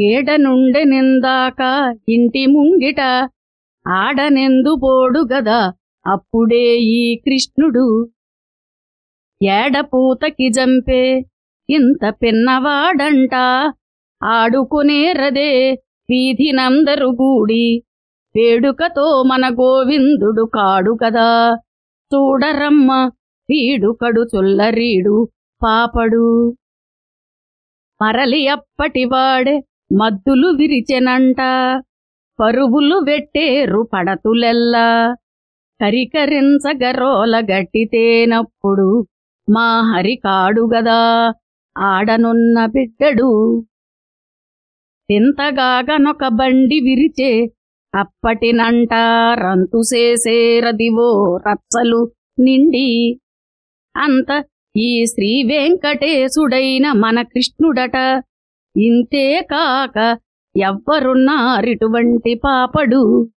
ఏడనుండె నిందాక ఇంటి ముంగిట ఆడనెందు పోడు గదా అప్పుడే ఈ కృష్ణుడు. ఏడపూతకి జంపే ఇంత పిన్నవాడంట ఆడుకునేరదే వీధినందరు గూడి. వేడుకతో మన గోవిందుడు కాడు కదా చూడరమ్మ వీడుకడు చొల్లరీడు పాపడు. మరలి అప్పటివాడే మద్దులు విరిచెనంట పరువులు వెట్టేరు పడతులెల్లా. కరికరించగరోల గట్టితేనప్పుడు మా హరికాడుగదా గదా ఆడనున్న బిడ్డడు. ఇంతగాగనొక బండి విరిచే అప్పటినంట రంతుసేసేరదివో రచ్చలు నిండి. అంత ఈ శ్రీ వెంకటేశుడైన మన కృష్ణుడట ఇంతే కాక ఎవ్వరున్నారిటువంటి పాపడు.